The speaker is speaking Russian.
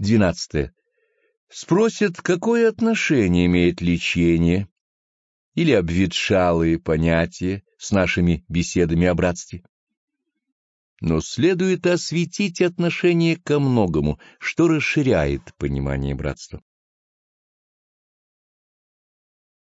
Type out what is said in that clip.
12. Спросят, какое отношение имеет лечение или обветшалые понятия с нашими беседами о братстве. Но следует осветить отношение ко многому, что расширяет понимание братства.